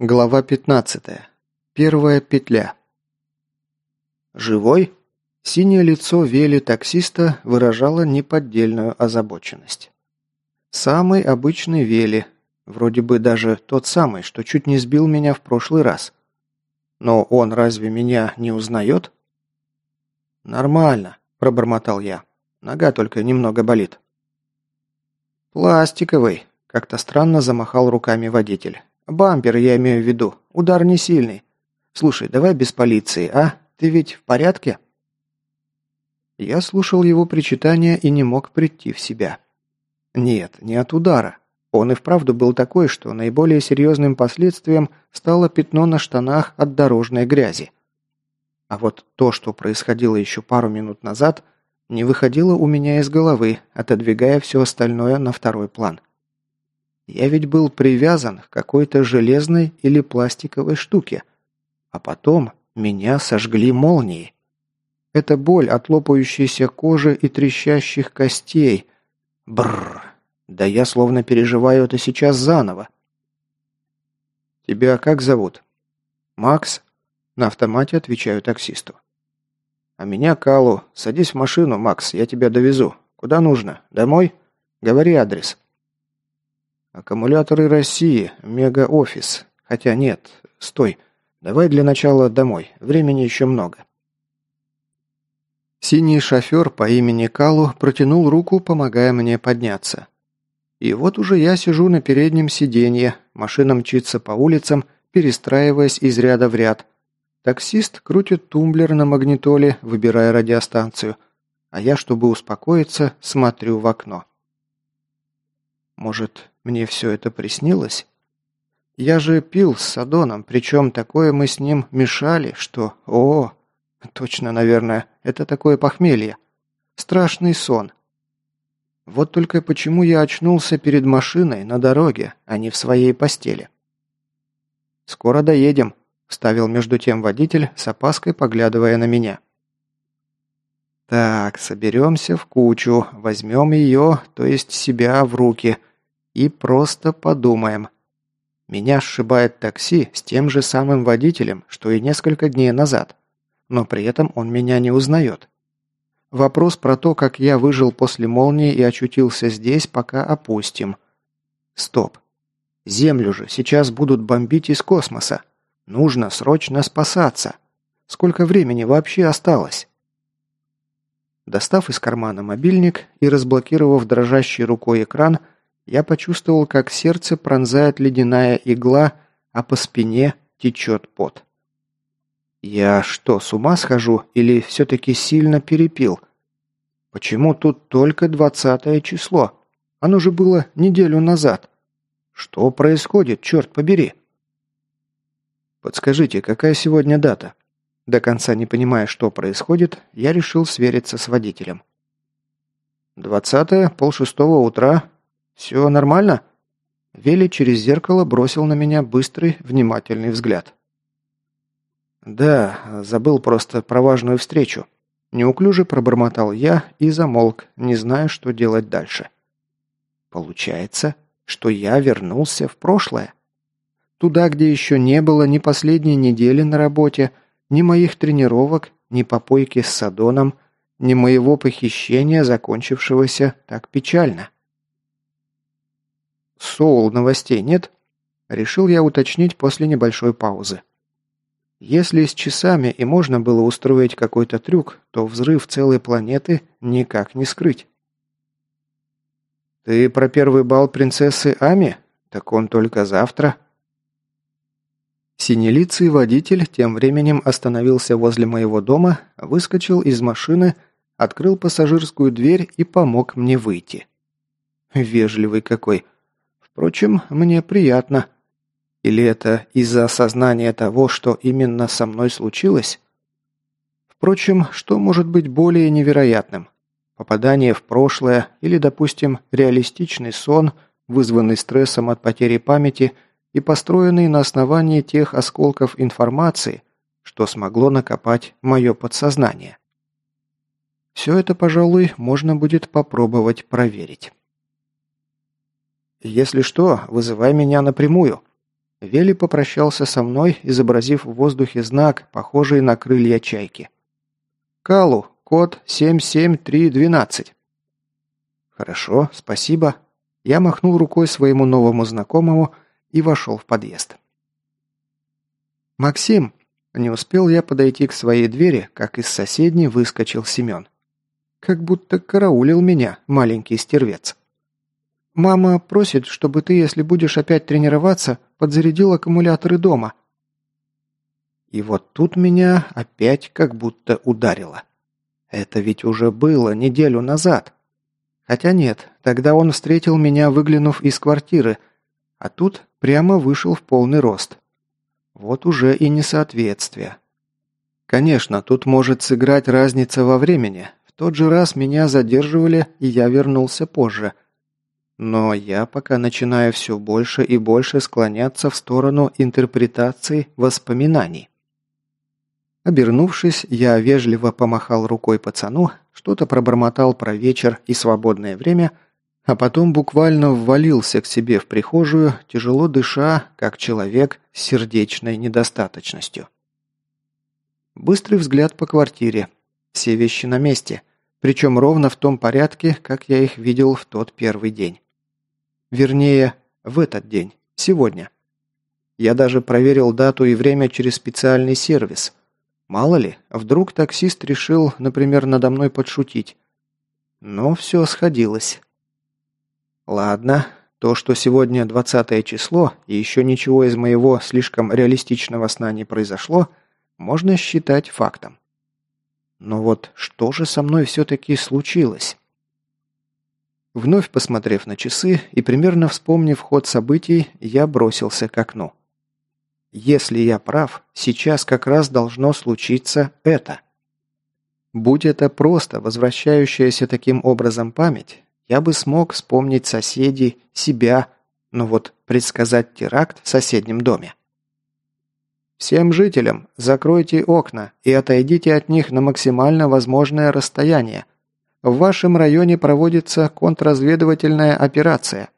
Глава 15. Первая петля. «Живой?» Синее лицо Вели таксиста выражало неподдельную озабоченность. Самый обычный Вели, вроде бы даже тот самый, что чуть не сбил меня в прошлый раз. Но он разве меня не узнает? «Нормально», – пробормотал я. «Нога только немного болит». «Пластиковый», – как-то странно замахал руками водитель. Бампер, я имею в виду. Удар не сильный. Слушай, давай без полиции, а? Ты ведь в порядке?» Я слушал его причитания и не мог прийти в себя. Нет, не от удара. Он и вправду был такой, что наиболее серьезным последствием стало пятно на штанах от дорожной грязи. А вот то, что происходило еще пару минут назад, не выходило у меня из головы, отодвигая все остальное на второй план. Я ведь был привязан к какой-то железной или пластиковой штуке. А потом меня сожгли молнией. Это боль от лопающейся кожи и трещащих костей. Бррр. Да я словно переживаю это сейчас заново. «Тебя как зовут?» «Макс?» На автомате отвечаю таксисту. «А меня Калу. Садись в машину, Макс, я тебя довезу. Куда нужно? Домой? Говори адрес». Аккумуляторы России, мега-офис. Хотя нет, стой. Давай для начала домой. Времени еще много. Синий шофер по имени Калу протянул руку, помогая мне подняться. И вот уже я сижу на переднем сиденье, машина мчится по улицам, перестраиваясь из ряда в ряд. Таксист крутит тумблер на магнитоле, выбирая радиостанцию, а я, чтобы успокоиться, смотрю в окно. Может, мне все это приснилось? Я же пил с Садоном, причем такое мы с ним мешали, что... О, точно, наверное, это такое похмелье. Страшный сон. Вот только почему я очнулся перед машиной на дороге, а не в своей постели? «Скоро доедем», – вставил между тем водитель, с опаской поглядывая на меня. «Так, соберемся в кучу, возьмем ее, то есть себя, в руки, и просто подумаем. Меня сшибает такси с тем же самым водителем, что и несколько дней назад, но при этом он меня не узнает. Вопрос про то, как я выжил после молнии и очутился здесь, пока опустим. Стоп. Землю же сейчас будут бомбить из космоса. Нужно срочно спасаться. Сколько времени вообще осталось? Достав из кармана мобильник и разблокировав дрожащей рукой экран, я почувствовал, как сердце пронзает ледяная игла, а по спине течет пот. Я что, с ума схожу или все-таки сильно перепил? Почему тут только двадцатое число? Оно же было неделю назад. Что происходит, черт побери? Подскажите, какая сегодня дата? До конца не понимая, что происходит, я решил свериться с водителем. «Двадцатое, полшестого утра, «Все нормально?» Вели через зеркало бросил на меня быстрый, внимательный взгляд. «Да, забыл просто про важную встречу». Неуклюже пробормотал я и замолк, не зная, что делать дальше. «Получается, что я вернулся в прошлое. Туда, где еще не было ни последней недели на работе, ни моих тренировок, ни попойки с Садоном, ни моего похищения, закончившегося так печально». Соул новостей нет?» Решил я уточнить после небольшой паузы. Если с часами и можно было устроить какой-то трюк, то взрыв целой планеты никак не скрыть. «Ты про первый бал принцессы Ами? Так он только завтра». Синелицый водитель тем временем остановился возле моего дома, выскочил из машины, открыл пассажирскую дверь и помог мне выйти. Вежливый какой. Впрочем, мне приятно. Или это из-за осознания того, что именно со мной случилось? Впрочем, что может быть более невероятным? Попадание в прошлое или, допустим, реалистичный сон, вызванный стрессом от потери памяти и построенный на основании тех осколков информации, что смогло накопать мое подсознание. Все это, пожалуй, можно будет попробовать проверить. «Если что, вызывай меня напрямую». Вели попрощался со мной, изобразив в воздухе знак, похожий на крылья чайки. «Калу, код 77312». «Хорошо, спасибо». Я махнул рукой своему новому знакомому и вошел в подъезд. «Максим!» Не успел я подойти к своей двери, как из соседней выскочил Семен. Как будто караулил меня, маленький стервец. «Мама просит, чтобы ты, если будешь опять тренироваться, подзарядил аккумуляторы дома». И вот тут меня опять как будто ударило. Это ведь уже было неделю назад. Хотя нет, тогда он встретил меня, выглянув из квартиры, а тут прямо вышел в полный рост. Вот уже и несоответствие. Конечно, тут может сыграть разница во времени. В тот же раз меня задерживали, и я вернулся позже. Но я пока начинаю все больше и больше склоняться в сторону интерпретации воспоминаний. Обернувшись, я вежливо помахал рукой пацану, что-то пробормотал про вечер и свободное время, а потом буквально ввалился к себе в прихожую, тяжело дыша, как человек с сердечной недостаточностью. Быстрый взгляд по квартире. Все вещи на месте, причем ровно в том порядке, как я их видел в тот первый день. Вернее, в этот день, сегодня. Я даже проверил дату и время через специальный сервис – Мало ли, вдруг таксист решил, например, надо мной подшутить. Но все сходилось. Ладно, то, что сегодня 20 число, и еще ничего из моего слишком реалистичного сна не произошло, можно считать фактом. Но вот что же со мной все-таки случилось? Вновь посмотрев на часы и примерно вспомнив ход событий, я бросился к окну. Если я прав, сейчас как раз должно случиться это. Будь это просто возвращающаяся таким образом память, я бы смог вспомнить соседей, себя, но вот предсказать теракт в соседнем доме. Всем жителям закройте окна и отойдите от них на максимально возможное расстояние. В вашем районе проводится контрразведывательная операция.